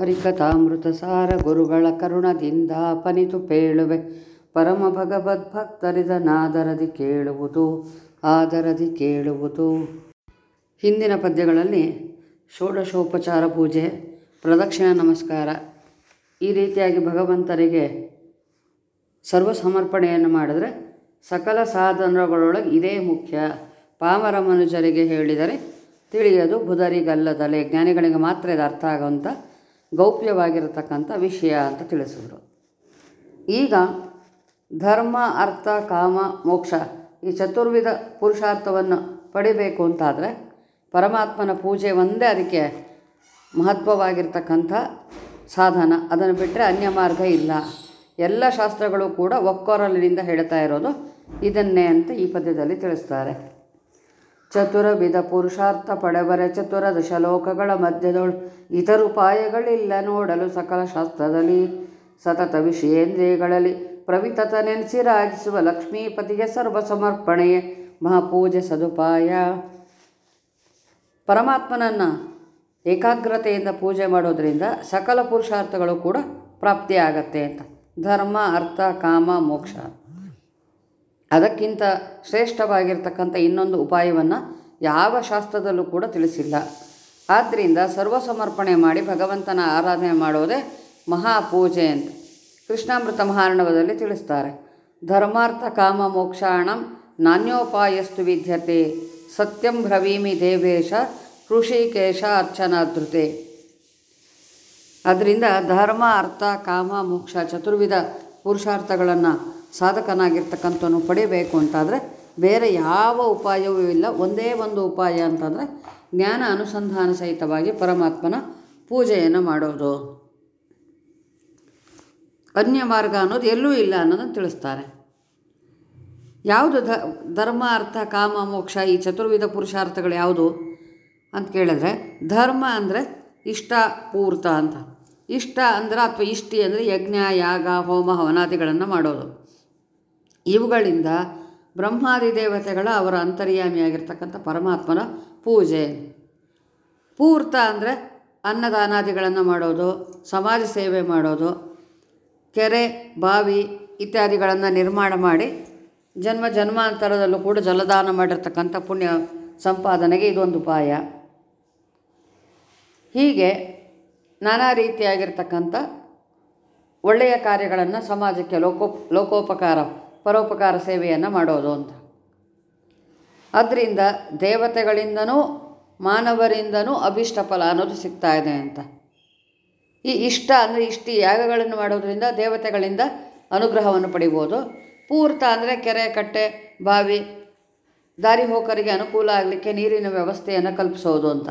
ಹರಿಕಥಾಮೃತ ಸಾರ ಗುರುಗಳ ಕರುಣದಿಂದ ಪನಿತು ಪೇಳುವೆ. ಪರಮ ಭಗವದ್ಭಕ್ತರಿದನಾದರದಿ ಕೇಳುವುದು, ಆದರದಿ ಕೇಳುವುದು. ಹಿಂದಿನ ಪದ್ಯಗಳಲ್ಲಿ ಷೋಡಶೋಪಚಾರ ಪೂಜೆ, ಪ್ರದಕ್ಷಿಣ ನಮಸ್ಕಾರ, ಈ ರೀತಿಯಾಗಿ ಭಗವಂತರಿಗೆ ಸರ್ವ ಸಮರ್ಪಣೆಯನ್ನು ಮಾಡಿದ್ರೆ ಸಕಲ ಸಾಧನಗಳೊಳಗೆ ಇದೇ ಮುಖ್ಯ. ಪಾಮರ ಮನುಜರಿಗೆ ಹೇಳಿದರೆ ತಿಳಿಯದು, ಬುಧರಿಗಲ್ಲದಲೆ. ಜ್ಞಾನಿಗಳಿಗೆ ಮಾತ್ರ ಇದು ಅರ್ಥ ಆಗುವಂಥ ಗೌಪ್ಯವಾಗಿರತಕ್ಕಂಥ ವಿಷಯ ಅಂತ ತಿಳಿಸಿದರು. ಈಗ ಧರ್ಮ, ಅರ್ಥ, ಕಾಮ, ಮೋಕ್ಷ ಈ ಚತುರ್ವಿಧ ಪುರುಷಾರ್ಥವನ್ನು ಪಡಿಬೇಕು ಅಂತಾದರೆ ಪರಮಾತ್ಮನ ಪೂಜೆ ಒಂದೇ ಅದಕ್ಕೆ ಮಹತ್ವವಾಗಿರ್ತಕ್ಕಂಥ ಸಾಧನ. ಅದನ್ನು ಬಿಟ್ಟರೆ ಅನ್ಯ ಮಾರ್ಗ ಇಲ್ಲ. ಎಲ್ಲ ಶಾಸ್ತ್ರಗಳು ಕೂಡ ಒಕ್ಕೊರಲಿನಿಂದ ಹೇಳ್ತಾ ಇರೋದು ಇದನ್ನೇ ಅಂತ ಈ ಪದ್ಯದಲ್ಲಿ ತಿಳಿಸ್ತಾರೆ. ಚತುರವಿಧ ಪುರುಷಾರ್ಥ ಪಡೆಬರೆ ಚತುರ ದಶಲೋಕಗಳ ಮಧ್ಯದೊಳು ಇತರ ಉಪಾಯಗಳಿಲ್ಲ ನೋಡಲು ಸಕಲ ಶಾಸ್ತ್ರದಲ್ಲಿ. ಸತತ ವಿಷಯೇಂದ್ರಿಯಗಳಲ್ಲಿ ಪ್ರವಿತತ ನೆನೆಸಿ ರಾಜಿಸುವ ಲಕ್ಷ್ಮೀಪತಿಗೆ ಸರ್ವ ಸಮರ್ಪಣೆಯೇ ಮಹಾಪೂಜೆ ಸದುಪಾಯ. ಪರಮಾತ್ಮನನ್ನು ಏಕಾಗ್ರತೆಯಿಂದ ಪೂಜೆ ಮಾಡೋದರಿಂದ ಸಕಲ ಪುರುಷಾರ್ಥಗಳು ಕೂಡ ಪ್ರಾಪ್ತಿಯಾಗತ್ತೆ ಅಂತ. ಧರ್ಮ, ಅರ್ಥ, ಕಾಮ, ಮೋಕ್ಷ. ಅದಕ್ಕಿಂತ ಶ್ರೇಷ್ಠವಾಗಿರ್ತಕ್ಕಂಥ ಇನ್ನೊಂದು ಉಪಾಯವನ್ನು ಯಾವ ಶಾಸ್ತ್ರದಲ್ಲೂ ಕೂಡ ತಿಳಿಸಿಲ್ಲ. ಆದ್ದರಿಂದ ಸರ್ವ ಸಮರ್ಪಣೆ ಮಾಡಿ ಭಗವಂತನ ಆರಾಧನೆ ಮಾಡೋದೇ ಮಹಾಪೂಜೆ ಅಂತ ಕೃಷ್ಣಾಮೃತ ಮಹಾರ್ಣವದಲ್ಲಿ ತಿಳಿಸ್ತಾರೆ. ಧರ್ಮಾರ್ಥ ಕಾಮ ಮೋಕ್ಷಾಣಂ ನಾಣ್ಯೋಪಾಯಸ್ತು ವಿದ್ಯತೆ ಸತ್ಯಂ ಭ್ರವೀಮಿ ದೇವೇಶ ಋಷಿಕೇಶ ಅರ್ಚನಾಧೃತೆ ಅದರಿಂದ ಧರ್ಮ, ಅರ್ಥ, ಕಾಮ, ಮೋಕ್ಷ, ಚತುರ್ವಿಧ ಪುರುಷಾರ್ಥಗಳನ್ನು ಸಾಧಕನಾಗಿರ್ತಕ್ಕಂಥವನು ಪಡಿಬೇಕು ಅಂತಾದರೆ ಬೇರೆ ಯಾವ ಉಪಾಯವೂ ಇಲ್ಲ. ಒಂದೇ ಒಂದು ಉಪಾಯ ಅಂತಂದರೆ ಜ್ಞಾನ ಅನುಸಂಧಾನ ಸಹಿತವಾಗಿ ಪರಮಾತ್ಮನ ಪೂಜೆಯನ್ನು ಮಾಡೋದು. ಅನ್ಯ ಮಾರ್ಗ ಅನ್ನೋದು ಎಲ್ಲೂ ಇಲ್ಲ ಅನ್ನೋದನ್ನು ತಿಳಿಸ್ತಾರೆ. ಯಾವುದು ಧ, ಧರ್ಮ, ಅರ್ಥ, ಕಾಮ, ಮೋಕ್ಷ, ಈ ಚತುರ್ವಿಧ ಪುರುಷಾರ್ಥಗಳು ಯಾವುದು ಅಂತ ಕೇಳಿದ್ರೆ ಧರ್ಮ ಅಂದರೆ ಇಷ್ಟ, ಪೂರ್ತ ಅಂತ. ಇಷ್ಟ ಅಂದ್ರೆ ಅಥವಾ ಇಷ್ಟಿ ಅಂದರೆ ಯಜ್ಞ, ಯಾಗ, ಹೋಮ, ಹವನಾದಿಗಳನ್ನು ಮಾಡೋದು. ಇವುಗಳಿಂದ ಬ್ರಹ್ಮಾದಿ ದೇವತೆಗಳ ಅವರ ಅಂತರ್ಯಾಮಿಯಾಗಿರ್ತಕ್ಕಂಥ ಪರಮಾತ್ಮನ ಪೂಜೆ. ಪೂರ್ತ ಅಂದರೆ ಅನ್ನದಾನಾದಿಗಳನ್ನು ಮಾಡೋದು, ಸಮಾಜ ಸೇವೆ ಮಾಡೋದು, ಕೆರೆ, ಬಾವಿ ಇತ್ಯಾದಿಗಳನ್ನು ನಿರ್ಮಾಣ ಮಾಡಿ ಜನ್ಮ ಜನ್ಮಾಂತರದಲ್ಲೂ ಕೂಡ ಜಲದಾನ ಮಾಡಿರ್ತಕ್ಕಂಥ ಪುಣ್ಯ ಸಂಪಾದನೆಗೆ ಇದೊಂದು ಉಪಾಯ. ಹೀಗೆ ನಾನಾ ರೀತಿಯಾಗಿರ್ತಕ್ಕಂಥ ಒಳ್ಳೆಯ ಕಾರ್ಯಗಳನ್ನು ಸಮಾಜಕ್ಕೆ ಲೋಕೋ, ಲೋಕೋಪಕಾರ ಪರೋಪಕಾರ ಸೇವೆಯನ್ನು ಮಾಡೋದು ಅಂತ. ಅದರಿಂದ ದೇವತೆಗಳಿಂದನೂ ಮಾನವರಿಂದನೂ ಅಭಿಷ್ಟ ಫಲ ಅನ್ನೋದು ಸಿಗ್ತಾ ಇದೆ ಅಂತ. ಈ ಇಷ್ಟ ಅಂದರೆ ಇಷ್ಟಿ ಯಾಗಗಳನ್ನು ಮಾಡೋದರಿಂದ ದೇವತೆಗಳಿಂದ ಅನುಗ್ರಹವನ್ನು ಪಡಿಬೋದು. ಪೂರ್ತ ಅಂದರೆ ಕೆರೆ, ಕಟ್ಟೆ, ಬಾವಿ, ದಾರಿ ಹೋಕರಿಗೆ ಅನುಕೂಲ ಆಗಲಿಕ್ಕೆ ನೀರಿನ ವ್ಯವಸ್ಥೆಯನ್ನು ಕಲ್ಪಿಸೋದು ಅಂತ.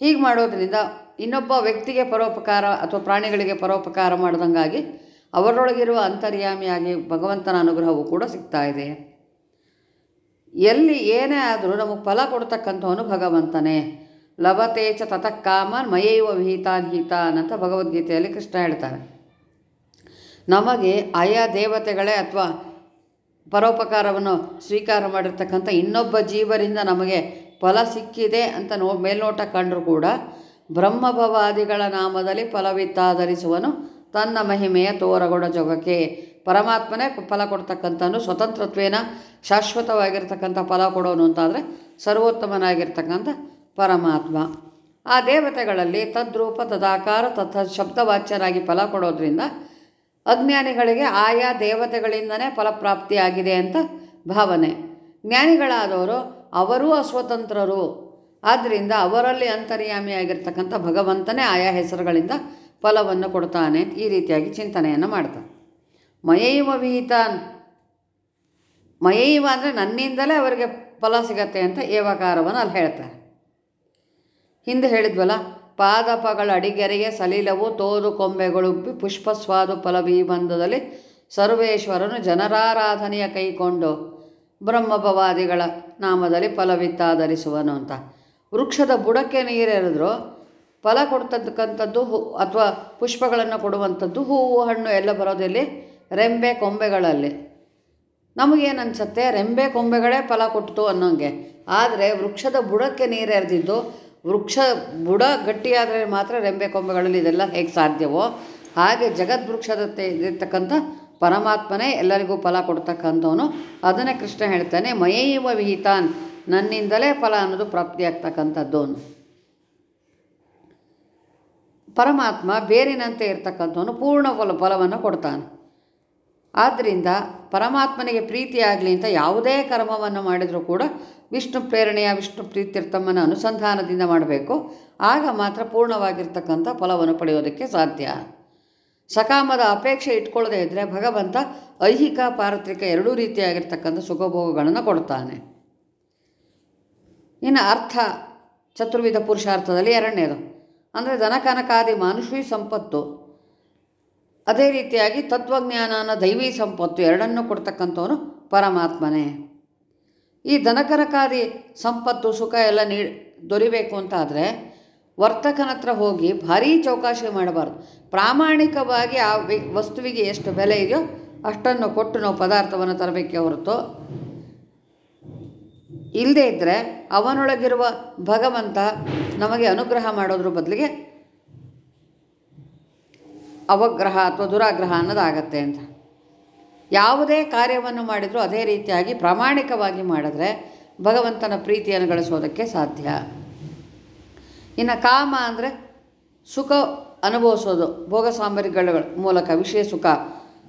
ಹೀಗೆ ಮಾಡೋದರಿಂದ ಇನ್ನೊಬ್ಬ ವ್ಯಕ್ತಿಗೆ ಪರೋಪಕಾರ ಅಥವಾ ಪ್ರಾಣಿಗಳಿಗೆ ಪರೋಪಕಾರ ಮಾಡಿದಂಗಾಗಿ ಅವರೊಳಗಿರುವ ಅಂತರ್ಯಾಮಿಯಾಗಿ ಭಗವಂತನ ಅನುಗ್ರಹವು ಕೂಡ ಸಿಗ್ತಾ ಇದೆ. ಎಲ್ಲಿ ಏನೇ ಆದರೂ ನಮಗೆ ಫಲ ಕೊಡ್ತಕ್ಕಂಥವನು ಭಗವಂತನೇ. ಲಭತೇಚ ತತಃ ಮಯೈವ ವಿಹಿತಾನ್ ಹಿತಾನ್ ಅಂತ ಭಗವದ್ಗೀತೆಯಲ್ಲಿ ಕೃಷ್ಣ ಹೇಳ್ತಾರೆ ನಮಗೆ ಆಯಾ ದೇವತೆಗಳೇ ಅಥವಾ ಪರೋಪಕಾರವನ್ನು ಸ್ವೀಕಾರ ಮಾಡಿರ್ತಕ್ಕಂಥ ಇನ್ನೊಬ್ಬ ಜೀವರಿಂದ ನಮಗೆ ಫಲ ಸಿಕ್ಕಿದೆ ಅಂತ ನೋ ಮೇಲ್ನೋಟ ಕಂಡರೂ ಕೂಡ ಬ್ರಹ್ಮಭವಾದಿಗಳ ನಾಮದಲ್ಲಿ ಫಲವಿತ್ತಾಧರಿಸುವನು ತನ್ನ ಮಹಿಮೆಯ ತೋರಗೊಡ ಜೊಗಕ್ಕೆ ಪರಮಾತ್ಮನೇ ಫಲ ಕೊಡ್ತಕ್ಕಂಥನು, ಸ್ವತಂತ್ರತ್ವೇನ ಶಾಶ್ವತವಾಗಿರ್ತಕ್ಕಂಥ ಫಲ ಕೊಡೋನು ಅಂತಾದರೆ ಸರ್ವೋತ್ತಮನಾಗಿರ್ತಕ್ಕಂಥ ಪರಮಾತ್ಮ. ಆ ದೇವತೆಗಳಲ್ಲಿ ತದ್ರೂಪ, ತದಾಕಾರ, ತಥ ಶಬ್ದವಾಚ್ಯರಾಗಿ ಫಲ ಕೊಡೋದ್ರಿಂದ ಅಜ್ಞಾನಿಗಳಿಗೆ ಆಯಾ ದೇವತೆಗಳಿಂದನೇ ಫಲಪ್ರಾಪ್ತಿಯಾಗಿದೆ ಅಂತ ಭಾವನೆ. ಜ್ಞಾನಿಗಳಾದವರು ಅವರೂ ಅಸ್ವತಂತ್ರರು. ಆದ್ದರಿಂದ ಅವರಲ್ಲಿ ಅಂತರ್ಯಾಮಿಯಾಗಿರ್ತಕ್ಕಂಥ ಭಗವಂತನೇ ಆಯಾ ಹೆಸರುಗಳಿಂದ ಫಲವನ್ನು ಕೊಡ್ತಾನೆ ಈ ರೀತಿಯಾಗಿ ಚಿಂತನೆಯನ್ನು ಮಾಡ್ತಾನೆ. ಮಯೈವ ವಿಹಿತಾನ್ ಮಯೈವ ಅಂದರೆ ನನ್ನಿಂದಲೇ ಅವರಿಗೆ ಫಲ ಸಿಗತ್ತೆ ಅಂತ ಏವಕಾರವನ್ನು ಅಲ್ಲಿ ಹೇಳ್ತಾರೆ. ಹಿಂದೆ ಹೇಳಿದ್ವಲ್ಲ, ಪಾದಪಗಳ ಅಡಿಗೆರೆಗೆ ಸಲಿಲವು ತೋದು ಸ್ವಾದು ಪುಷ್ಪಸ್ವಾದು ಫಲವೀಬಂಧದಲ್ಲಿ ಸರ್ವೇಶ್ವರನು ಜನರಾರಾಧನೆಯ ಕೈಕೊಂಡು ಬ್ರಹ್ಮಭವಾದಿಗಳ ನಾಮದಲ್ಲಿ ಫಲವಿತ್ತಾಧರಿಸುವನು ಅಂತ. ವೃಕ್ಷದ ಬುಡಕ್ಕೆ ನೀರೆರೆದ್ರು ಫಲ ಕೊಡ್ತಕ್ಕಂಥದ್ದು ಹೂ ಅಥವಾ ಪುಷ್ಪಗಳನ್ನು ಕೊಡುವಂಥದ್ದು ಹೂವು, ಹಣ್ಣು ಎಲ್ಲ ಬರೋದೆಲ್ಲಿ ರೆಂಬೆ ಕೊಂಬೆಗಳಲ್ಲಿ. ನಮಗೇನು ಅನಿಸುತ್ತೆ? ರೆಂಬೆ ಕೊಂಬೆಗಳೇ ಫಲ ಕೊಡ್ತು ಅನ್ನೋಂಗೆ. ಆದರೆ ವೃಕ್ಷದ ಬುಡಕ್ಕೆ ನೀರು ಎರೆದಿದ್ದು, ವೃಕ್ಷ ಬುಡ ಗಟ್ಟಿಯಾದರೆ ಮಾತ್ರ ರೆಂಬೆ ಕೊಂಬೆಗಳಲ್ಲಿ ಇದೆಲ್ಲ ಹೇಗೆ ಸಾಧ್ಯವೋ? ಹಾಗೆ ಜಗದ್ವೃಕ್ಷದತ್ತೆ ಇರ್ತಕ್ಕಂಥ ಪರಮಾತ್ಮನೇ ಎಲ್ಲರಿಗೂ ಫಲ ಕೊಡ್ತಕ್ಕಂಥವನು. ಅದನ್ನೇ ಕೃಷ್ಣ ಹೇಳ್ತಾನೆ, ಮಯೈವ ವಿಹಿತಾನ್, ನನ್ನಿಂದಲೇ ಫಲ ಅನ್ನೋದು ಪ್ರಾಪ್ತಿಯಾಗ್ತಕ್ಕಂಥದ್ದು ಪರಮಾತ್ಮ ಬೇರಿನಂತೆ ಇರತಕ್ಕಂಥವನು ಪೂರ್ಣ ಬಲ ಬಲವನ್ನು ಕೊಡ್ತಾನೆ. ಆದ್ದರಿಂದ ಪರಮಾತ್ಮನಿಗೆ ಪ್ರೀತಿಯಾಗಲಿ ಅಂತ ಯಾವುದೇ ಕರ್ಮವನ್ನು ಮಾಡಿದರೂ ಕೂಡ ವಿಷ್ಣು ಪ್ರೇರಣೆಯ ವಿಷ್ಣು ಪ್ರೀತಿರ್ಥಮ್ಮನ ಅನುಸಂಧಾನದಿಂದ ಮಾಡಬೇಕು. ಆಗ ಮಾತ್ರ ಪೂರ್ಣವಾಗಿರ್ತಕ್ಕಂಥ ಫಲವನ್ನು ಪಡೆಯೋದಕ್ಕೆ ಸಾಧ್ಯ. ಸಕಾಮದ ಅಪೇಕ್ಷೆ ಇಟ್ಕೊಳ್ಳದೇ ಇದ್ದರೆ ಭಗವಂತ ಐಹಿಕ ಪಾರತ್ರಿಕ ಎರಡೂ ರೀತಿಯಾಗಿರ್ತಕ್ಕಂಥ ಸುಖಭೋಗಗಳನ್ನು ಕೊಡ್ತಾನೆ. ಇನ್ನು ಅರ್ಥ, ಚತುರ್ವಿಧ ಪುರುಷಾರ್ಥದಲ್ಲಿ ಎರಡನೇದು. ಅಂದರೆ ದನಕನಕಾದಿ ಮಾನುಷಿ ಸಂಪತ್ತು. ಅದೇ ರೀತಿಯಾಗಿ ತತ್ವಜ್ಞಾನನ ದೈವಿ ಸಂಪತ್ತು ಎರಡನ್ನೂ ಕೊಡ್ತಕ್ಕಂಥವನು ಪರಮಾತ್ಮನೇ. ಈ ದನಕನಕಾದಿ ಸಂಪತ್ತು ಸುಖ ಎಲ್ಲ ನೀ ದೊರಿಬೇಕು ಅಂತಾದರೆ ವರ್ತಕನ ಹತ್ರ ಹೋಗಿ ಭಾರೀ ಚೌಕಾಶಿ ಮಾಡಬಾರ್ದು. ಪ್ರಾಮಾಣಿಕವಾಗಿ ಆ ವಸ್ತುವಿಗೆ ಎಷ್ಟು ಬೆಲೆ ಇದೆಯೋ ಅಷ್ಟನ್ನು ಕೊಟ್ಟು ನಾವು ಪದಾರ್ಥವನ್ನು ತರಬೇಕೇ ಹೊರತು ಇಲ್ಲದೇ ಇದ್ದರೆ ಅವನೊಳಗಿರುವ ಭಗವಂತ ನಮಗೆ ಅನುಗ್ರಹ ಮಾಡೋದ್ರ ಬದಲಿಗೆ ಅವಗ್ರಹ ಅಥವಾ ದುರಾಗ್ರಹ ಅನ್ನೋದಾಗತ್ತೆ ಅಂತ. ಯಾವುದೇ ಕಾರ್ಯವನ್ನು ಮಾಡಿದರೂ ಅದೇ ರೀತಿಯಾಗಿ ಪ್ರಾಮಾಣಿಕವಾಗಿ ಮಾಡಿದ್ರೆ ಭಗವಂತನ ಪ್ರೀತಿಯನ್ನು ಗಳಿಸೋದಕ್ಕೆ ಸಾಧ್ಯ. ಇನ್ನು ಕಾಮ ಅಂದರೆ ಸುಖ ಅನುಭವಿಸೋದು, ಭೋಗ ಸಾಮಗ್ರಿಗಳ ಮೂಲಕ, ವಿಷಯ ಸುಖ.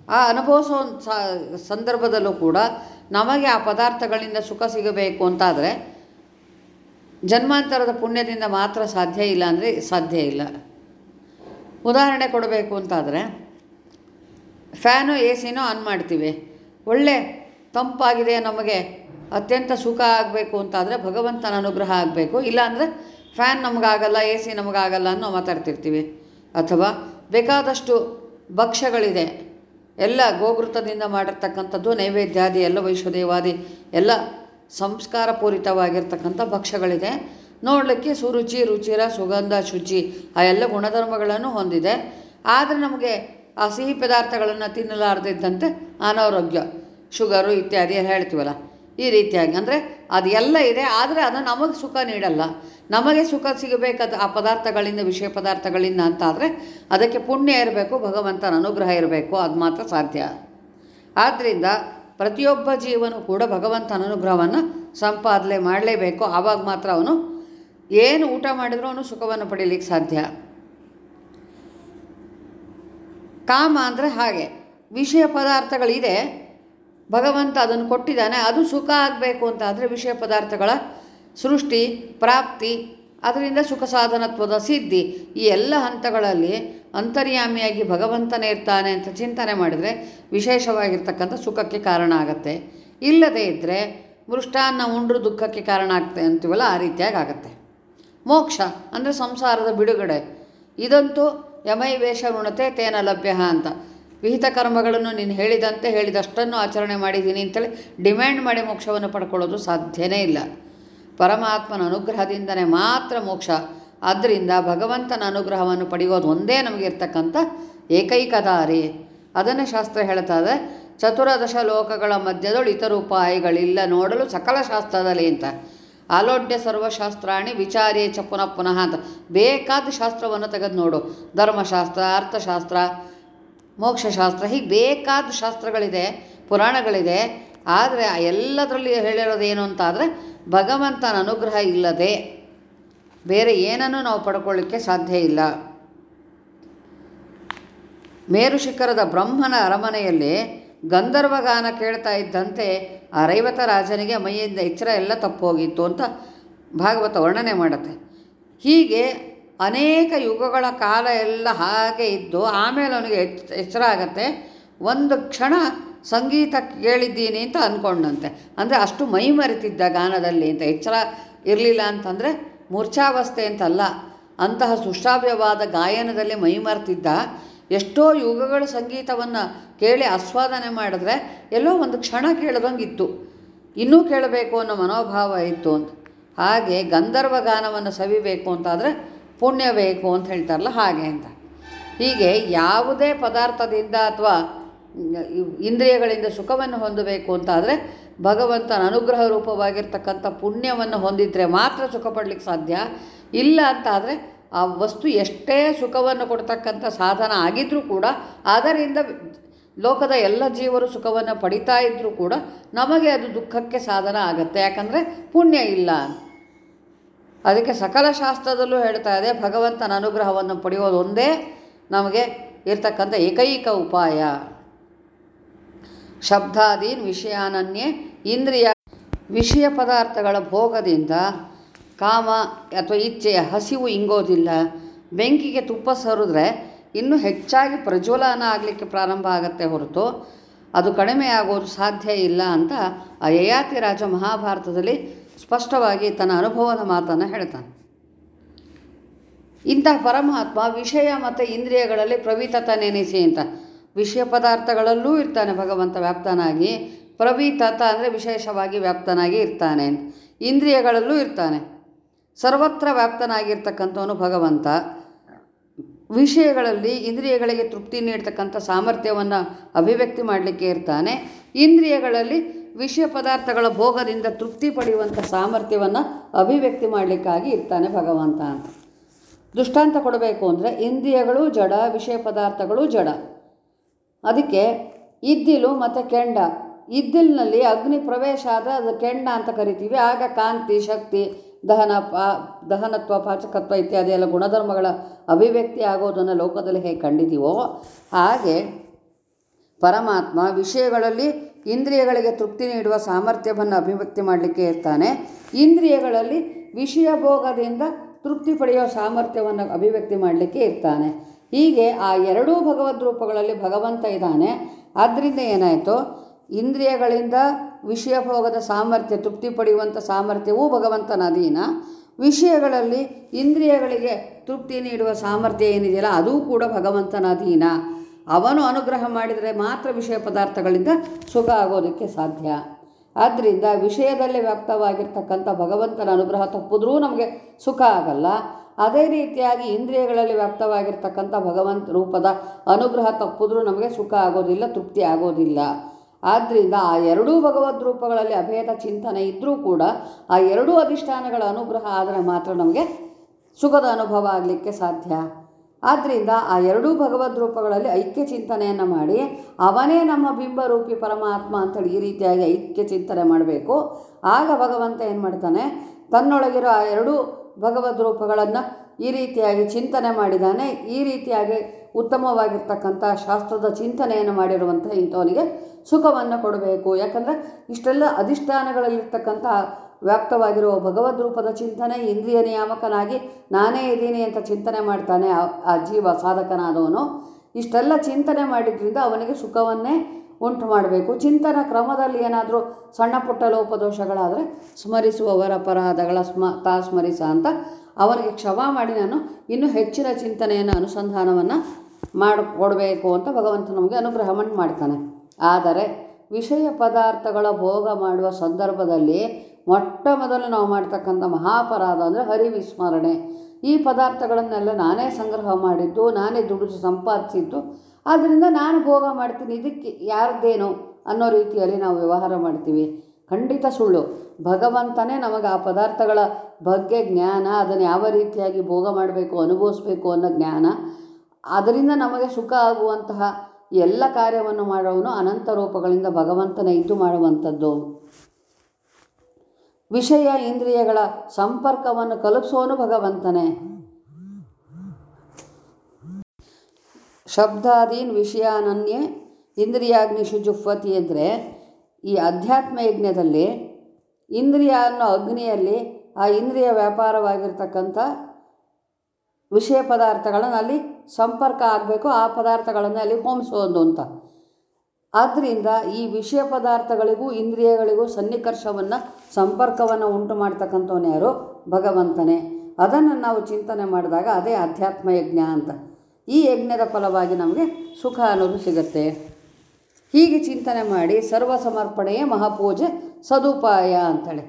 ಆ ಅನುಭವಿಸೋ ಸಂದರ್ಭದಲ್ಲೂ ಕೂಡ ನಮಗೆ ಆ ಪದಾರ್ಥಗಳಿಂದ ಸುಖ ಸಿಗಬೇಕು ಅಂತಾದರೆ ಜನ್ಮಾಂತರದ ಪುಣ್ಯದಿಂದ ಮಾತ್ರ ಸಾಧ್ಯ ಇಲ್ಲ ಅಂದರೆ ಸಾಧ್ಯ ಇಲ್ಲ. ಉದಾಹರಣೆ ಕೊಡಬೇಕು ಅಂತಾದರೆ, ಫ್ಯಾನು ಎ ಸಿನೂ ಆನ್ ಮಾಡ್ತೀವಿ. ಒಳ್ಳೆ ತಂಪಾಗಿದೆ, ನಮಗೆ ಅತ್ಯಂತ ಸುಖ ಆಗಬೇಕು ಅಂತಾದರೆ ಭಗವಂತನ ಅನುಗ್ರಹ ಆಗಬೇಕು. ಇಲ್ಲಾಂದರೆ ಫ್ಯಾನ್ ನಮಗಾಗಲ್ಲ ಎ ಸಿ ನಮಗಾಗಲ್ಲ ಅನ್ನೋ ಮಾತಾಡ್ತಿರ್ತೀವಿ. ಅಥವಾ ಬೇಕಾದಷ್ಟು ಭಕ್ಷ್ಯಗಳಿದೆ, ಎಲ್ಲ ಗೋಘೃತದಿಂದ ಮಾಡಿರ್ತಕ್ಕಂಥದ್ದು, ನೈವೇದ್ಯಾದಿ, ಎಲ್ಲ ವೈಶ್ವದೇವಾದಿ, ಎಲ್ಲ ಸಂಸ್ಕಾರ ಪೂರಿತವಾಗಿರ್ತಕ್ಕಂಥ ಭಕ್ಷ್ಯಗಳಿದೆ. ನೋಡಲಿಕ್ಕೆ ಸುರುಚಿ, ರುಚಿರ, ಸುಗಂಧ, ಶುಚಿ, ಆ ಎಲ್ಲ ಗುಣಧರ್ಮಗಳನ್ನು ಹೊಂದಿದೆ. ಆದರೆ ನಮಗೆ ಆ ಸಿಹಿ ಪದಾರ್ಥಗಳನ್ನು ತಿನ್ನಲಾರದಿದ್ದಂತೆ ಅನಾರೋಗ್ಯ, ಶುಗರು ಇತ್ಯಾದಿ ಎಲ್ಲ ಹೇಳ್ತೀವಲ್ಲ, ಈ ರೀತಿಯಾಗಿ. ಅಂದರೆ ಅದೆಲ್ಲ ಇದೆ, ಆದರೆ ಅದು ನಮಗೆ ಸುಖ ನೀಡಲ್ಲ. ನಮಗೆ ಸುಖ ಸಿಗಬೇಕಾದ ಆ ಪದಾರ್ಥಗಳಿಂದ ವಿಷಯ ಪದಾರ್ಥಗಳಿಂದ ಅಂತಾದರೆ ಅದಕ್ಕೆ ಪುಣ್ಯ ಇರಬೇಕು, ಭಗವಂತನ ಅನುಗ್ರಹ ಇರಬೇಕು, ಅದು ಮಾತ್ರ ಸಾಧ್ಯ. ಆದ್ದರಿಂದ ಪ್ರತಿಯೊಬ್ಬ ಜೀವನು ಕೂಡ ಭಗವಂತನ ಅನುಗ್ರಹವನ್ನು ಸಂಪಾದನೆ ಮಾಡಲೇಬೇಕು. ಆವಾಗ ಮಾತ್ರ ಅವನು ಏನು ಊಟ ಮಾಡಿದರೂ ಅವನು ಸುಖವನ್ನು ಪಡೀಲಿಕ್ಕೆ ಸಾಧ್ಯ. ಕಾಮ ಅಂದರೆ ಹಾಗೆ. ವಿಷಯ ಪದಾರ್ಥಗಳಿದೆ. ಭಗವಂತ ಅದನ್ನು ಕೊಟ್ಟಿದ್ದಾನೆ. ಅದು ಸುಖ ಆಗಬೇಕು ಅಂತ ಆದರೆ ವಿಷಯ ಪದಾರ್ಥಗಳ ಸೃಷ್ಟಿ, ಪ್ರಾಪ್ತಿ, ಅದರಿಂದ ಸುಖ ಸಾಧನತ್ವದ ಸಿದ್ಧಿ ಈ ಎಲ್ಲ ಹಂತಗಳಲ್ಲಿ ಅಂತರ್ಯಾಮಿಯಾಗಿ ಭಗವಂತನೇ ಇರ್ತಾನೆ ಅಂತ ಚಿಂತನೆ ಮಾಡಿದರೆ ವಿಶೇಷವಾಗಿರ್ತಕ್ಕಂಥ ಸುಖಕ್ಕೆ ಕಾರಣ ಆಗತ್ತೆ. ಇಲ್ಲದೇ ಇದ್ದರೆ ಮೃಷ್ಟಾನ್ನ ಉಂಡ್ರೂ ದುಃಖಕ್ಕೆ ಕಾರಣ ಆಗ್ತದೆ ಅಂತೀವಲ್ಲ, ಆ ರೀತಿಯಾಗಿ ಆಗುತ್ತೆ. ಮೋಕ್ಷ ಅಂದರೆ ಸಂಸಾರದ ಬಿಡುಗಡೆ. ಇದಂತೂ ಯಮೈ ವೇಷ ಋಣತೆ ತೇನ ಲಭ್ಯ ಅಂತ. ವಿಹಿತ ಕರ್ಮಗಳನ್ನು ನೀನು ಹೇಳಿದಂತೆ ಹೇಳಿದಷ್ಟನ್ನು ಆಚರಣೆ ಮಾಡಿದ್ದೀನಿ ಅಂತೇಳಿ ಡಿಮ್ಯಾಂಡ್ ಮಾಡಿ ಮೋಕ್ಷವನ್ನು ಪಡ್ಕೊಳ್ಳೋದು ಸಾಧ್ಯನೇ ಇಲ್ಲ. ಪರಮಾತ್ಮನ ಅನುಗ್ರಹದಿಂದನೇ ಮಾತ್ರ ಮೋಕ್ಷ ಆದ್ದರಿಂದ ಭಗವಂತನ ಅನುಗ್ರಹವನ್ನು ಪಡೆಯೋದು ಒಂದೇ ನಮಗೆ ಇರ್ತಕ್ಕಂಥ ಏಕೈಕ ದಾರಿ ಅದನ್ನು ಶಾಸ್ತ್ರ ಹೇಳ್ತದೆ ಚತುರದಶ ಲೋಕಗಳ ಮಧ್ಯದೊಳು ಇತರ ಉಪಾಯಗಳಿಲ್ಲ ನೋಡಲು ಸಕಲ ಶಾಸ್ತ್ರದಲ್ಲಿ ಅಂತ. ಆಲೋಡ್ಯ ಸರ್ವಶಾಸ್ತ್ರಾಣಿ ವಿಚಾರೇ ಚ ಪುನಃ ಪುನಃ ಅಂತ. ಬೇಕಾದ ಶಾಸ್ತ್ರವನ್ನು ತೆಗೆದು ನೋಡು. ಧರ್ಮಶಾಸ್ತ್ರ, ಅರ್ಥಶಾಸ್ತ್ರ, ಮೋಕ್ಷಶಾಸ್ತ್ರ, ಹೀಗೆ ಬೇಕಾದ ಶಾಸ್ತ್ರಗಳಿದೆ, ಪುರಾಣಗಳಿದೆ. ಆದರೆ ಎಲ್ಲದರಲ್ಲಿ ಹೇಳಿರೋದು ಏನು ಅಂತಾದರೆ ಭಗವಂತನ ಅನುಗ್ರಹ ಇಲ್ಲದೆ ಬೇರೆ ಏನನ್ನು ನಾವು ಪಡ್ಕೊಳ್ಳಿಕ್ಕೆ ಸಾಧ್ಯ ಇಲ್ಲ. ಮೇರು ಶಿಖರದ ಬ್ರಹ್ಮನ ಅರಮನೆಯಲ್ಲಿ ಗಂಧರ್ವಗಾನ ಕೇಳ್ತಾ ಇದ್ದಂತೆ ಆ ರೈವತ ರಾಜನಿಗೆ ಮೈಯಿಂದ ಎಚ್ಚರ ಎಲ್ಲ ತಪ್ಪೋಗಿತ್ತು ಅಂತ ಭಾಗವತ ವರ್ಣನೆ ಮಾಡುತ್ತೆ. ಹೀಗೆ ಅನೇಕ ಯುಗಗಳ ಕಾಲ ಎಲ್ಲ ಹಾಗೆ ಇದ್ದು ಆಮೇಲೆ ಅವನಿಗೆ ಎಚ್, ಎಚ್ಚರ ಆಗತ್ತೆ. ಒಂದು ಕ್ಷಣ ಸಂಗೀತ ಕೇಳಿದ್ದೀನಿ ಅಂತ ಅಂದ್ಕೊಂಡಂತೆ. ಅಂದರೆ ಅಷ್ಟು ಮೈ ಮರೆತಿದ್ದ ಗಾನದಲ್ಲಿ ಅಂತ ಎಚ್ಚರ ಇರಲಿಲ್ಲ ಅಂತಂದರೆ ಮೂರ್ಛಾವಸ್ಥೆ ಅಂತಲ್ಲ. ಅಂತಹ ಸುಶ್ರಾವ್ಯವಾದ ಗಾಯನದಲ್ಲಿ ಮೈ ಮರೆತಿದ್ದ ಎಷ್ಟೋ ಯುಗಗಳ ಸಂಗೀತವನ್ನು ಕೇಳಿ ಆಸ್ವಾದನೆ ಮಾಡಿದ್ರೆ ಎಲ್ಲೋ ಒಂದು ಕ್ಷಣ ಕೇಳ್ದಂಗಿತ್ತು. ಇನ್ನೂ ಕೇಳಬೇಕು ಅನ್ನೋ ಮನೋಭಾವ ಇತ್ತು ಅಂತ. ಹಾಗೆ ಗಂಧರ್ವ ಗಾನವನ್ನು ಸವಿಬೇಕು ಅಂತಾದರೆ ಪುಣ್ಯ ಬೇಕು ಅಂತ ಹೇಳ್ತಾರಲ್ಲ ಹಾಗೆ ಅಂತ. ಹೀಗೆ ಯಾವುದೇ ಪದಾರ್ಥದಿಂದ ಅಥವಾ ಇಂದ್ರಿಯಗಳಿಂದ ಸುಖವನ್ನು ಹೊಂದಬೇಕು ಅಂತಾದರೆ ಭಗವಂತನ ಅನುಗ್ರಹ ರೂಪವಾಗಿರ್ತಕ್ಕಂಥ ಪುಣ್ಯವನ್ನು ಹೊಂದಿದ್ರೆ ಮಾತ್ರ ಸುಖ ಪಡಲಿಕ್ಕೆ ಸಾಧ್ಯ. ಇಲ್ಲ ಅಂತ ಆದರೆ ಆ ವಸ್ತು ಎಷ್ಟೇ ಸುಖವನ್ನು ಕೊಡ್ತಕ್ಕಂಥ ಸಾಧನ ಆಗಿದ್ದರೂ ಕೂಡ, ಅದರಿಂದ ಲೋಕದ ಎಲ್ಲ ಜೀವರು ಸುಖವನ್ನು ಪಡಿತಾ ಇದ್ದರೂ ಕೂಡ ನಮಗೆ ಅದು ದುಃಖಕ್ಕೆ ಸಾಧನ ಆಗುತ್ತೆ. ಯಾಕಂದರೆ ಪುಣ್ಯ ಇಲ್ಲ. ಅದಕ್ಕೆ ಸಕಲ ಶಾಸ್ತ್ರದಲ್ಲೂ ಹೇಳ್ತಾ ಇದೆ, ಭಗವಂತನ ಅನುಗ್ರಹವನ್ನು ಪಡೆಯೋದೊಂದೇ ನಮಗೆ ಇರ್ತಕ್ಕಂಥ ಏಕೈಕ ಉಪಾಯ. ಶಬ್ದಾದೀನ್ ವಿಷಯಾನನ್ಯೇ ಇಂದ್ರಿಯ ವಿಷಯ ಪದಾರ್ಥಗಳ ಭೋಗದಿಂದ ಕಾಮ ಅಥವಾ ಇಚ್ಛೆಯ ಹಸಿವು ಇಂಗೋದಿಲ್ಲ. ಬೆಂಕಿಗೆ ತುಪ್ಪ ಸರಿದ್ರೆ ಇನ್ನೂ ಹೆಚ್ಚಾಗಿ ಪ್ರಜ್ವಲನ ಆಗಲಿಕ್ಕೆ ಪ್ರಾರಂಭ ಆಗುತ್ತೆ ಹೊರತು ಅದು ಕಡಿಮೆ ಆಗೋದು ಸಾಧ್ಯ ಇಲ್ಲ ಅಂತ ಆ ಯಯಾತಿ ರಾಜ ಮಹಾಭಾರತದಲ್ಲಿ ಸ್ಪಷ್ಟವಾಗಿ ತನ್ನ ಅನುಭವದ ಮಾತನ್ನು ಹೇಳ್ತಾನೆ. ಇಂತಹ ಪರಮಾತ್ಮ ವಿಷಯ ಮತ್ತು ಇಂದ್ರಿಯಗಳಲ್ಲಿ ಪ್ರವೀತತ ನೆನೆಸಿ ಅಂತ ವಿಷಯ ಪದಾರ್ಥಗಳಲ್ಲೂ ಇರ್ತಾನೆ ಭಗವಂತ ವ್ಯಾಪ್ತನಾಗಿ. ಪ್ರವೀತತ ಅಂದರೆ ವಿಶೇಷವಾಗಿ ವ್ಯಾಪ್ತನಾಗಿ ಇರ್ತಾನೆ. ಇಂದ್ರಿಯಗಳಲ್ಲೂ ಇರ್ತಾನೆ. ಸರ್ವತ್ರ ವ್ಯಾಪ್ತನಾಗಿರ್ತಕ್ಕಂಥವನು ಭಗವಂತ. ವಿಷಯಗಳಲ್ಲಿ ಇಂದ್ರಿಯಗಳಿಗೆ ತೃಪ್ತಿ ನೀಡ್ತಕ್ಕಂಥ ಸಾಮರ್ಥ್ಯವನ್ನು ಅಭಿವ್ಯಕ್ತಿ ಮಾಡಲಿಕ್ಕೆ ಇರ್ತಾನೆ. ಇಂದ್ರಿಯಗಳಲ್ಲಿ ವಿಷಯ ಪದಾರ್ಥಗಳ ಭೋಗದಿಂದ ತೃಪ್ತಿ ಪಡೆಯುವಂಥ ಸಾಮರ್ಥ್ಯವನ್ನು ಅಭಿವ್ಯಕ್ತಿ ಮಾಡಲಿಕ್ಕಾಗಿ ಇರ್ತಾನೆ ಭಗವಂತ ಅಂತ. ದೃಷ್ಟಾಂತ ಕೊಡಬೇಕು ಅಂದರೆ ಇಂದ್ರಿಯಗಳು ಜಡ ವಿಷಯ ಪದಾರ್ಥಗಳು ಜಡ. ಅದಕ್ಕೆ ಇದ್ದಿಲು ಮತ್ತು ಕೆಂಡ. ಇದ್ದಿಲಿನಲ್ಲಿ ಅಗ್ನಿ ಪ್ರವೇಶ ಆದರೆ ಅದು ಕೆಂಡ ಅಂತ ಕರಿತೀವಿ. ಆಗ ಕಾಂತಿ, ಶಕ್ತಿ, ದಹನ, ಪಾ, ದಹನತ್ವ, ಪಾಚಕತ್ವ ಇತ್ಯಾದಿ ಎಲ್ಲ ಗುಣಧರ್ಮಗಳ ಅಭಿವ್ಯಕ್ತಿ ಆಗೋದನ್ನು ಲೋಕದಲ್ಲಿ ಹೇಗೆ ಕಂಡಿದ್ದೀವೋ ಹಾಗೆ ಪರಮಾತ್ಮ ವಿಷಯಗಳಲ್ಲಿ ಇಂದ್ರಿಯಗಳಿಗೆ ತೃಪ್ತಿ ನೀಡುವ ಸಾಮರ್ಥ್ಯವನ್ನು ಅಭಿವ್ಯಕ್ತಿ ಮಾಡಲಿಕ್ಕೆ ಇರ್ತಾನೆ. ಇಂದ್ರಿಯಗಳಲ್ಲಿ ವಿಷಯ ಭೋಗದಿಂದ ತೃಪ್ತಿ ಪಡೆಯುವ ಸಾಮರ್ಥ್ಯವನ್ನು ಅಭಿವ್ಯಕ್ತಿ ಮಾಡಲಿಕ್ಕೆ ಇರ್ತಾನೆ. ಹೀಗೆ ಆ ಎರಡೂ ಭಗವದ್ ರೂಪಗಳಲ್ಲಿ ಭಗವಂತ ಇದ್ದಾನೆ. ಆದ್ದರಿಂದ ಏನಾಯಿತು? ಇಂದ್ರಿಯಗಳಿಂದ ವಿಷಯ ಭೋಗದ ಸಾಮರ್ಥ್ಯ, ತೃಪ್ತಿ ಪಡೆಯುವಂಥ ಸಾಮರ್ಥ್ಯವೂ ಭಗವಂತನ ಅಧೀನ. ವಿಷಯಗಳಲ್ಲಿ ಇಂದ್ರಿಯಗಳಿಗೆ ತೃಪ್ತಿ ನೀಡುವ ಸಾಮರ್ಥ್ಯ ಏನಿದೆಯಲ್ಲ, ಅದೂ ಕೂಡ ಭಗವಂತನ ಅಧೀನ. ಅವನು ಅನುಗ್ರಹ ಮಾಡಿದರೆ ಮಾತ್ರ ವಿಷಯ ಪದಾರ್ಥಗಳಿಂದ ಸುಖ ಆಗೋದಕ್ಕೆ ಸಾಧ್ಯ. ಆದ್ದರಿಂದ ವಿಷಯದಲ್ಲಿ ವ್ಯಾಪ್ತವಾಗಿರ್ತಕ್ಕಂಥ ಭಗವಂತನ ಅನುಗ್ರಹ ತಪ್ಪಿದ್ರೂ ನಮಗೆ ಸುಖ ಆಗಲ್ಲ. ಅದೇ ರೀತಿಯಾಗಿ ಇಂದ್ರಿಯಗಳಲ್ಲಿ ವ್ಯಾಪ್ತವಾಗಿರ್ತಕ್ಕಂಥ ಭಗವಂತ ರೂಪದ ಅನುಗ್ರಹ ತಪ್ಪಿದ್ರೂ ನಮಗೆ ಸುಖ ಆಗೋದಿಲ್ಲ, ತೃಪ್ತಿ ಆಗೋದಿಲ್ಲ. ಆದ್ದರಿಂದ ಆ ಎರಡೂ ಭಗವದ್ ರೂಪಗಳಲ್ಲಿ ಅಭೇದ ಚಿಂತನೆ ಇದ್ದರೂ ಕೂಡ ಆ ಎರಡೂ ಅಧಿಷ್ಠಾನಗಳ ಅನುಗ್ರಹ ಆದರೆ ಮಾತ್ರ ನಮಗೆ ಸುಖದ ಅನುಭವ ಆಗಲಿಕ್ಕೆ ಸಾಧ್ಯ. ಆದ್ದರಿಂದ ಆ ಎರಡೂ ಭಗವದ್ ರೂಪಗಳಲ್ಲಿ ಐಕ್ಯ ಚಿಂತನೆಯನ್ನು ಮಾಡಿ ಅವನೇ ನಮ್ಮ ಬಿಂಬರೂಪಿ ಪರಮಾತ್ಮ ಅಂತೇಳಿ ಈ ರೀತಿಯಾಗಿ ಐಕ್ಯ ಚಿಂತನೆ ಮಾಡಬೇಕು. ಆಗ ಭಗವಂತ ಏನು ಮಾಡ್ತಾನೆ? ತನ್ನೊಳಗಿರೋ ಆ ಎರಡೂ ಭಗವದ್ ರೂಪಗಳನ್ನು ಈ ರೀತಿಯಾಗಿ ಚಿಂತನೆ ಮಾಡಿದಾನೆ, ಈ ರೀತಿಯಾಗಿ ಉತ್ತಮವಾಗಿರ್ತಕ್ಕಂಥ ಶಾಸ್ತ್ರದ ಚಿಂತನೆಯನ್ನು ಮಾಡಿರುವಂಥ ಇಂಥವನಿಗೆ ಸುಖವನ್ನು ಕೊಡಬೇಕು. ಯಾಕಂದರೆ ಇಷ್ಟೆಲ್ಲ ಅಧಿಷ್ಠಾನಗಳಲ್ಲಿರ್ತಕ್ಕಂಥ ವ್ಯಾಪ್ತವಾಗಿರುವ ಭಗವದ್ ರೂಪದ ಚಿಂತನೆ, ಇಂದ್ರಿಯ ನಿಯಾಮಕನಾಗಿ ನಾನೇ ಇದ್ದೀನಿ ಅಂತ ಚಿಂತನೆ ಮಾಡ್ತಾನೆ ಆ- ಜೀವ ಸಾಧಕನಾದವನು. ಇಷ್ಟೆಲ್ಲ ಚಿಂತನೆ ಮಾಡಿದ್ರಿಂದ ಅವನಿಗೆ ಸುಖವನ್ನೇ ಉಂಟು ಮಾಡಬೇಕು. ಚಿಂತನ ಕ್ರಮದಲ್ಲಿ ಏನಾದರೂ ಸಣ್ಣ ಪುಟ್ಟ ಲೋಪದೋಷಗಳಾದರೆ ಸ್ಮರಿಸುವವರ ಅಪರಾಧಗಳ ಸ್ಮ, ತಾ ಸ್ಮರಿಸ ಅಂತ ಅವನಿಗೆ ಕ್ಷಮ ಮಾಡಿ ನಾನು ಇನ್ನೂ ಹೆಚ್ಚಿನ ಚಿಂತನೆಯನ್ನು, ಅನುಸಂಧಾನವನ್ನು ಮಾಡಿಕೊಡಬೇಕು ಅಂತ ಭಗವಂತ ನಮಗೆ ಅನುಗ್ರಹವನ್ನು ಮಾಡ್ತಾನೆ. ಆದರೆ ವಿಷಯ ಪದಾರ್ಥಗಳ ಭೋಗ ಮಾಡುವ ಸಂದರ್ಭದಲ್ಲಿ ಮೊಟ್ಟ ಮೊದಲು ನಾವು ಮಾಡ್ತಕ್ಕಂಥ ಮಹಾಪರಾಧ ಅಂದರೆ ಹರಿವಿಸ್ಮರಣೆ. ಈ ಪದಾರ್ಥಗಳನ್ನೆಲ್ಲ ನಾನೇ ಸಂಗ್ರಹ ಮಾಡಿದ್ದು, ನಾನೇ ದುಡಿದು ಸಂಪಾದಿಸಿದ್ದು. ಆದ್ದರಿಂದ ನಾನು ಭೋಗ ಮಾಡ್ತೀನಿ, ಇದಕ್ಕೆ ಯಾರ್ದೇನು ಅನ್ನೋ ರೀತಿಯಲ್ಲಿ ನಾವು ವ್ಯವಹಾರ ಮಾಡ್ತೀವಿ. ಖಂಡಿತ ಸುಳ್ಳು. ಭಗವಂತನೇ ನಮಗೆ ಆ ಪದಾರ್ಥಗಳ ಬಗ್ಗೆ ಜ್ಞಾನ, ಅದನ್ನು ಯಾವ ರೀತಿಯಾಗಿ ಭೋಗ ಮಾಡಬೇಕು, ಅನುಭವಿಸ್ಬೇಕು ಅನ್ನೋ ಜ್ಞಾನ, ಅದರಿಂದ ನಮಗೆ ಸುಖ ಆಗುವಂತಹ ಎಲ್ಲ ಕಾರ್ಯವನ್ನು ಮಾಡೋವನು ಅನಂತ ರೂಪಗಳಿಂದ ಭಗವಂತನ ಇದ್ದು ಮಾಡುವಂಥದ್ದು. ವಿಷಯ ಇಂದ್ರಿಯಗಳ ಸಂಪರ್ಕವನ್ನು ಕಲ್ಪಿಸೋನು ಭಗವಂತನೇ. ಶಬ್ದಾದೀನ್ ವಿಷಯಾನನ್ಯೇ ಇಂದ್ರಿಯಾಗ್ನಿ ಶುಜುಫ್ವತಿ ಅಂದರೆ ಈ ಅಧ್ಯಾತ್ಮ ಯಜ್ಞದಲ್ಲಿ ಇಂದ್ರಿಯ ಅನ್ನೋ ಅಗ್ನಿಯಲ್ಲಿ ಆ ಇಂದ್ರಿಯ ವ್ಯಾಪಾರವಾಗಿರ್ತಕ್ಕಂಥ ವಿಷಯ ಪದಾರ್ಥಗಳನ್ನು ಅಲ್ಲಿ ಸಂಪರ್ಕ ಆಗಬೇಕು, ಆ ಪದಾರ್ಥಗಳನ್ನು ಅಲ್ಲಿ ಹೋಮಿಸೋದು ಅಂತ. ಆದ್ದರಿಂದ ಈ ವಿಷಯ ಪದಾರ್ಥಗಳಿಗೂ ಇಂದ್ರಿಯಗಳಿಗೂ ಸನ್ನಿಕರ್ಷವನ್ನು, ಸಂಪರ್ಕವನ್ನು ಉಂಟು ಮಾಡ್ತಕ್ಕಂಥವನು ಯಾರು? ಭಗವಂತನೇ. ಅದನ್ನು ನಾವು ಚಿಂತನೆ ಮಾಡಿದಾಗ ಅದೇ ಅಧ್ಯಾತ್ಮ ಯಜ್ಞ ಅಂತ. ಈ ಯಜ್ಞದ ಫಲವಾಗಿ ನಮಗೆ ಸುಖ ಅನ್ನೋದು ಸಿಗುತ್ತೆ. ಹೀಗೆ ಚಿಂತನೆ ಮಾಡಿ ಸರ್ವ ಸಮರ್ಪಣೆಯೇ ಮಹಾಪೂಜೆ ಸದುಪಾಯ ಅಂಥೇಳಿ.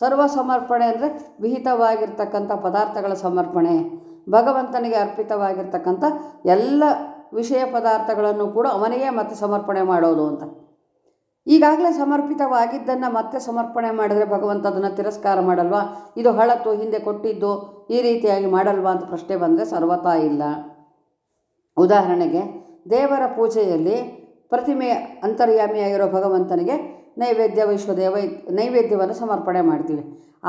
ಸರ್ವ ಸಮರ್ಪಣೆ ಅಂದರೆ ವಿಹಿತವಾಗಿರ್ತಕ್ಕಂಥ ಪದಾರ್ಥಗಳ ಸಮರ್ಪಣೆ, ಭಗವಂತನಿಗೆ ಅರ್ಪಿತವಾಗಿರ್ತಕ್ಕಂಥ ಎಲ್ಲ ವಿಷಯ ಪದಾರ್ಥಗಳನ್ನು ಕೂಡ ಅವನಿಗೆ ಮತ್ತೆ ಸಮರ್ಪಣೆ ಮಾಡೋದು ಅಂತ. ಈಗಾಗಲೇ ಸಮರ್ಪಿತವಾಗಿದ್ದನ್ನು ಮತ್ತೆ ಸಮರ್ಪಣೆ ಮಾಡಿದರೆ ಭಗವಂತ ಅದನ್ನು ತಿರಸ್ಕಾರ ಮಾಡಲ್ವಾ? ಇದು ಹಳತು ಹಿಂದೆ ಕೊಟ್ಟಿದ್ದು ಈ ರೀತಿಯಾಗಿ ಮಾಡಲ್ವಾ ಅಂತ ಪ್ರಶ್ನೆ ಬಂದರೆ ಸರ್ವತಾ ಇಲ್ಲ. ಉದಾಹರಣೆಗೆ ದೇವರ ಪೂಜೆಯಲ್ಲಿ ಪ್ರತಿಮೆ ಅಂತರ್ಯಾಮಿಯಾಗಿರೋ ಭಗವಂತನಿಗೆ ನೈವೇದ್ಯ ವೈಶ್ವದೇವ ನೈವೇದ್ಯವನ್ನು ಸಮರ್ಪಣೆ ಮಾಡ್ತೀವಿ.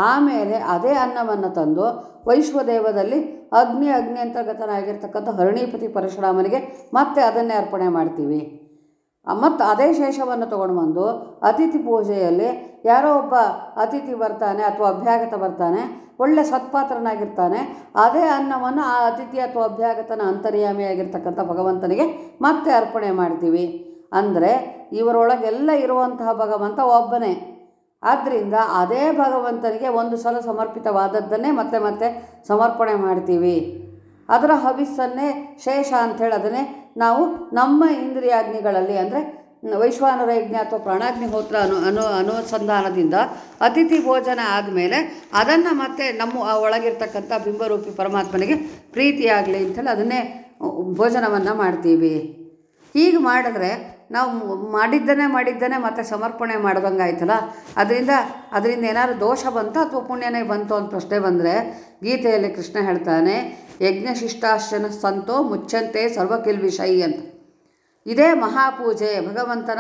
ಆಮೇಲೆ ಅದೇ ಅನ್ನವನ್ನು ತಂದು ವೈಶ್ವದೇವದಲ್ಲಿ ಅಗ್ನಿ ಅಗ್ನಿ ಅಂತರ್ಗತನಾಗಿರ್ತಕ್ಕಂಥ ಹರಣೀಪತಿ ಪರಶುರಾಮನಿಗೆ ಮತ್ತೆ ಅದನ್ನೇ ಅರ್ಪಣೆ ಮಾಡ್ತೀವಿ. ಮತ್ತು ಅದೇ ಶೇಷವನ್ನು ತೊಗೊಂಡು ಬಂದು ಅತಿಥಿ ಪೂಜೆಯಲ್ಲಿ ಯಾರೋ ಒಬ್ಬ ಅತಿಥಿ ಬರ್ತಾನೆ ಅಥವಾ ಅಭ್ಯಾಗತ ಬರ್ತಾನೆ, ಒಳ್ಳೆ ಸತ್ಪಾತ್ರನಾಗಿರ್ತಾನೆ, ಅದೇ ಅನ್ನವನ್ನು ಆ ಅತಿಥಿ ಅಥವಾ ಅಭ್ಯಾಗತನ ಅಂತರ್ಯಾಮಿಯಾಗಿರ್ತಕ್ಕಂಥ ಭಗವಂತನಿಗೆ ಮತ್ತೆ ಅರ್ಪಣೆ ಮಾಡ್ತೀವಿ. ಅಂದರೆ ಇವರೊಳಗೆಲ್ಲ ಇರುವಂತಹ ಭಗವಂತ ಒಬ್ಬನೇ. ಆದ್ದರಿಂದ ಅದೇ ಭಗವಂತನಿಗೆ ಒಂದು ಸಲ ಸಮರ್ಪಿತವಾದದ್ದನ್ನೇ ಮತ್ತೆ ಮತ್ತೆ ಸಮರ್ಪಣೆ ಮಾಡ್ತೀವಿ. ಅದರ ಹವಿಸ್ಸನ್ನೇ ಶೇಷ ಅಂಥೇಳಿ ಅದನ್ನೇ ನಾವು ನಮ್ಮ ಇಂದ್ರಿಯಾಗ್ನಿಗಳಲ್ಲಿ ಅಂದರೆ ವೈಶ್ವಾನರ ಯಜ್ಞ ಅಥವಾ ಪ್ರಾಣಾಗ್ನಿಹೋತ್ರ ಅನು ಅನು ಅನುಸಂಧಾನದಿಂದ ಅತಿಥಿ ಭೋಜನ ಆದಮೇಲೆ ಅದನ್ನು ಮತ್ತೆ ನಮ್ಮ ಒಳಗಿರ್ತಕ್ಕಂಥ ಬಿಂಬರೂಪಿ ಪರಮಾತ್ಮನಿಗೆ ಪ್ರೀತಿಯಾಗಲಿ ಅಂಥೇಳಿ ಅದನ್ನೇ ಭೋಜನವನ್ನು ಮಾಡ್ತೀವಿ. ಹೀಗೆ ಮಾಡಿದ್ರೆ ನಾವು ಮಾಡಿದ್ದನ್ನೇ ಮಾಡಿದ್ದನ್ನೇ ಮತ್ತೆ ಸಮರ್ಪಣೆ ಮಾಡ್ದಂಗೆ ಆಯ್ತಲ್ಲ? ಅದರಿಂದ ಅದರಿಂದ ಏನಾದ್ರು ದೋಷ ಬಂತ ಅಥವಾ ಪುಣ್ಯನೇ ಬಂತು ಅಂತ ಪ್ರಶ್ನೆ ಬಂದರೆ, ಗೀತೆಯಲ್ಲಿ ಕೃಷ್ಣ ಹೇಳ್ತಾನೆ ಯಜ್ಞಶಿಷ್ಟಾಶನ ಸಂತೋ ಮುಚ್ಚಂತೆ ಸರ್ವಕಿಲ್ವಿಷೈ ಅಂತ. ಇದೇ ಮಹಾಪೂಜೆ, ಭಗವಂತನ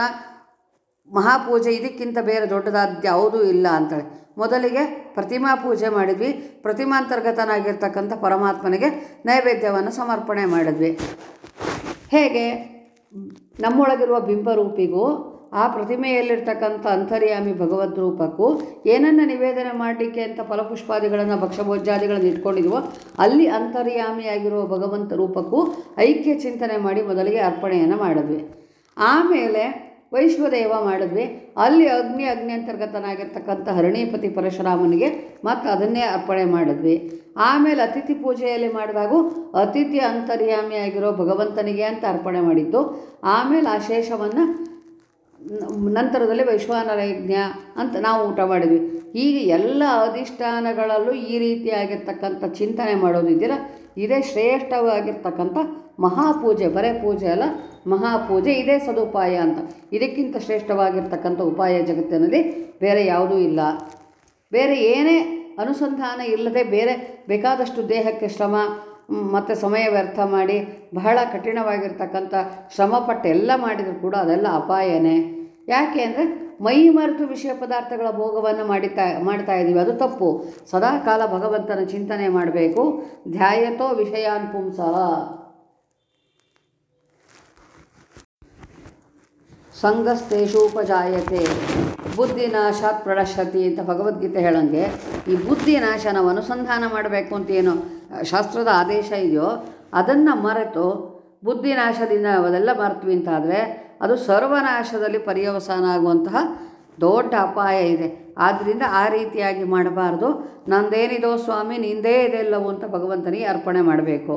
ಮಹಾಪೂಜೆ ಇದಕ್ಕಿಂತ ಬೇರೆ ದೊಡ್ಡದಾದ ಯಾವುದೂ ಇಲ್ಲ ಅಂತೇಳಿ. ಮೊದಲಿಗೆ ಪ್ರತಿಮಾ ಪೂಜೆ ಮಾಡಿದ್ವಿ, ಪ್ರತಿಮಾಂತರ್ಗತನಾಗಿರ್ತಕ್ಕಂಥ ಪರಮಾತ್ಮನಿಗೆ ನೈವೇದ್ಯವನ್ನು ಸಮರ್ಪಣೆ ಮಾಡಿದ್ವಿ. ಹೇಗೆ? ನಮ್ಮೊಳಗಿರುವ ಬಿಂಬರೂಪಿಗೂ ಆ ಪ್ರತಿಮೆಯಲ್ಲಿರ್ತಕ್ಕಂಥ ಅಂತರ್ಯಾಮಿ ಭಗವದ್ ರೂಪಕ್ಕೂ ಏನನ್ನು ನಿವೇದನೆ ಮಾಡಲಿಕ್ಕೆ ಅಂತ ಫಲಪುಷ್ಪಾದಿಗಳನ್ನು ಭಕ್ಷ್ಯಭೋಜ್ಯಾದಿಗಳನ್ನು ಇಟ್ಕೊಂಡಿದ್ವೋ ಅಲ್ಲಿ ಅಂತರ್ಯಾಮಿಯಾಗಿರುವ ಭಗವಂತ ರೂಪಕ್ಕೂ ಐಕ್ಯ ಚಿಂತನೆ ಮಾಡಿ ಮೊದಲಿಗೆ ಅರ್ಪಣೆಯನ್ನು ಮಾಡಿದ್ವಿ. ಆಮೇಲೆ ವೈಶ್ವದೇವ ಮಾಡಿದ್ವಿ. ಅಲ್ಲಿ ಅಗ್ನಿ ಅಗ್ನಿ ಹರಣೀಪತಿ ಪರಶುರಾಮನಿಗೆ ಮತ್ತು ಅದನ್ನೇ ಅರ್ಪಣೆ ಮಾಡಿದ್ವಿ. ಆಮೇಲೆ ಅತಿಥಿ ಪೂಜೆಯಲ್ಲಿ ಮಾಡಿದಾಗೂ ಅತಿಥಿ ಅಂತರ್ಯಾಮಿಯಾಗಿರೋ ಭಗವಂತನಿಗೆ ಅಂತ ಅರ್ಪಣೆ ಮಾಡಿದ್ದು. ಆಮೇಲೆ ಆ ಶೇಷವನ್ನು ನಂತರದಲ್ಲಿ ವೈಶ್ವಾನರ ಅಂತ ನಾವು ಊಟ ಮಾಡಿದ್ವಿ. ಹೀಗೆ ಎಲ್ಲ ಅಧಿಷ್ಠಾನಗಳಲ್ಲೂ ಈ ರೀತಿಯಾಗಿರ್ತಕ್ಕಂಥ ಚಿಂತನೆ ಮಾಡೋದಿದ್ದೀರ. ಇದೇ ಶ್ರೇಷ್ಠವಾಗಿರ್ತಕ್ಕಂಥ ಮಹಾಪೂಜೆ, ಬರೇ ಪೂಜೆ ಅಲ್ಲ ಮಹಾಪೂಜೆ ಇದೇ, ಸದುಪಾಯ ಅಂತ. ಇದಕ್ಕಿಂತ ಶ್ರೇಷ್ಠವಾಗಿರ್ತಕ್ಕಂಥ ಉಪಾಯ ಜಗತ್ತಿನಲ್ಲಿ ಬೇರೆ ಯಾವುದೂ ಇಲ್ಲ. ಬೇರೆ ಏನೇ ಅನುಸಂಧಾನ ಇಲ್ಲದೆ ಬೇರೆ ಬೇಕಾದಷ್ಟು ದೇಹಕ್ಕೆ ಶ್ರಮ ಮತ್ತು ಸಮಯ ವ್ಯರ್ಥ ಮಾಡಿ ಬಹಳ ಕಠಿಣವಾಗಿರ್ತಕ್ಕಂಥ ಶ್ರಮಪಟ್ಟು ಎಲ್ಲ ಮಾಡಿದರೂ ಕೂಡ ಅದೆಲ್ಲ ಅಪಾಯನೇ. ಯಾಕೆ ಅಂದರೆ ಮೈ ಮರೆತು ವಿಷಯ ಪದಾರ್ಥಗಳ ಭೋಗವನ್ನು ಮಾಡಿತಾ, ಮಾಡ್ತಾ ಇದ್ದೀವಿ. ಅದು ತಪ್ಪು. ಸದಾಕಾಲ ಭಗವಂತನ ಚಿಂತನೆ ಮಾಡಬೇಕು. ಧ್ಯಾಯತೋ ವಿಷಯಾನ್ ಪುಂಸಃ. ಸಂಗಸ್ತೇಷೂಪಜಾಯತೆ ಬುದ್ಧಿನಾಶಾತ್ ಪ್ರಣಶ್ಯತಿ ಅಂತ ಭಗವದ್ಗೀತೆ ಹೇಳಂಗೆ. ಈ ಬುದ್ಧಿನಾಶ ನಾವು ಅನುಸಂಧಾನ ಮಾಡಬೇಕು ಅಂತ ಏನು ಶಾಸ್ತ್ರದ ಆದೇಶ ಇದೆಯೋ, ಅದನ್ನು ಮರೆತು ಬುದ್ಧಿನಾಶದಿಂದ ಅವೆಲ್ಲ ಮರೆತ್ವಿ ಅಂತಾದರೆ, ಅದು ಸರ್ವನಾಶದಲ್ಲಿ ಪರ್ಯವಸಾನ ಆಗುವಂತಹ ದೊಡ್ಡ ಅಪಾಯ ಇದೆ. ಆದ್ದರಿಂದ ಆ ರೀತಿಯಾಗಿ ಮಾಡಬಾರ್ದು. ನಂದೇನಿದೋ ಸ್ವಾಮಿ, ನಿಂದೇ ಇದೆಲ್ಲವೂ ಅಂತ ಭಗವಂತನಿಗೆ ಅರ್ಪಣೆ ಮಾಡಬೇಕು.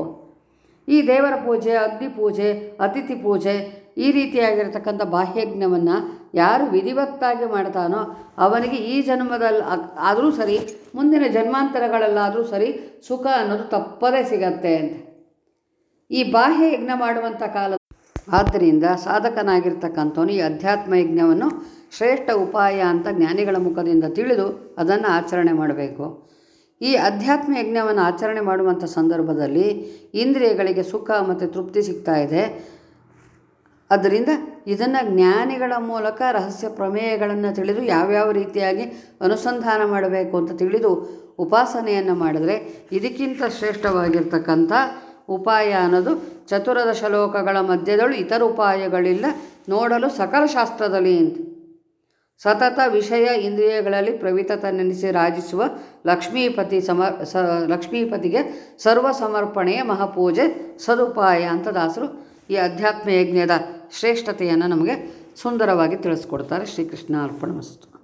ಈ ದೇವರ ಪೂಜೆ, ಅಗ್ನಿ ಪೂಜೆ, ಅತಿಥಿ ಪೂಜೆ ಈ ರೀತಿಯಾಗಿರ್ತಕ್ಕಂಥ ಬಾಹ್ಯಜ್ಞವನ್ನು ಯಾರು ವಿಧಿವತ್ತಾಗಿ ಮಾಡ್ತಾನೋ ಅವನಿಗೆ ಈ ಜನ್ಮದಲ್ಲಿ ಆದರೂ ಸರಿ, ಮುಂದಿನ ಜನ್ಮಾಂತರಗಳಲ್ಲಾದರೂ ಸರಿ ಸುಖ ಅನ್ನೋದು ತಪ್ಪದೇ ಸಿಗತ್ತೆ ಅಂತ. ಈ ಬಾಹ್ಯ ಯಜ್ಞ ಮಾಡುವಂಥ ಕಾಲ ಆದ್ದರಿಂದ ಸಾಧಕನಾಗಿರ್ತಕ್ಕಂಥವನು ಈ ಅಧ್ಯಾತ್ಮ ಯಜ್ಞವನ್ನು ಶ್ರೇಷ್ಠ ಉಪಾಯ ಅಂತ ಜ್ಞಾನಿಗಳ ಮುಖದಿಂದ ತಿಳಿದು ಅದನ್ನು ಆಚರಣೆ ಮಾಡಬೇಕು. ಈ ಅಧ್ಯಾತ್ಮ ಯಜ್ಞವನ್ನು ಆಚರಣೆ ಮಾಡುವಂಥ ಸಂದರ್ಭದಲ್ಲಿ ಇಂದ್ರಿಯಗಳಿಗೆ ಸುಖ ಮತ್ತು ತೃಪ್ತಿ ಸಿಗ್ತಾ ಇದೆ. ಅದರಿಂದ ಇದನ್ನು ಜ್ಞಾನಿಗಳ ಮೂಲಕ ರಹಸ್ಯ ಪ್ರಮೇಯಗಳನ್ನು ತಿಳಿದು ಯಾವ್ಯಾವ ರೀತಿಯಾಗಿ ಅನುಸಂಧಾನ ಮಾಡಬೇಕು ಅಂತ ತಿಳಿದು ಉಪಾಸನೆಯನ್ನು ಮಾಡಿದ್ರೆ ಇದಕ್ಕಿಂತ ಶ್ರೇಷ್ಠವಾಗಿರ್ತಕ್ಕಂಥ ಉಪಾಯ ಅನ್ನೋದು ಚತುರದಶ ಲೋಕಗಳ ಮಧ್ಯದಳು ಇತರ ಉಪಾಯಗಳಿಲ್ಲ, ನೋಡಲು ಸಕಲ ಶಾಸ್ತ್ರದಲ್ಲಿ ಅಂತ. ಸತತ ವಿಷಯ ಇಂದ್ರಿಯಗಳಲ್ಲಿ ಪ್ರವಿತತನೆನಿಸಿ ರಾಜಿಸುವ ಲಕ್ಷ್ಮೀಪತಿ ಸಮ, ಸ, ಲಕ್ಷ್ಮೀಪತಿಗೆ ಸರ್ವ ಸಮರ್ಪಣೆಯ ಮಹಾಪೂಜೆ ಸದುಪಾಯ ಅಂತ ದಾಸರು ಈ ಅಧ್ಯಾತ್ಮ ಯಜ್ಞದ ಶ್ರೇಷ್ಠತೆಯನ್ನು ನಮಗೆ ಸುಂದರವಾಗಿ ತಿಳಿಸ್ಕೊಡ್ತಾರೆ ಶ್ರೀಕೃಷ್ಣ ಅರ್ಪಣ ಮಸ್ತು.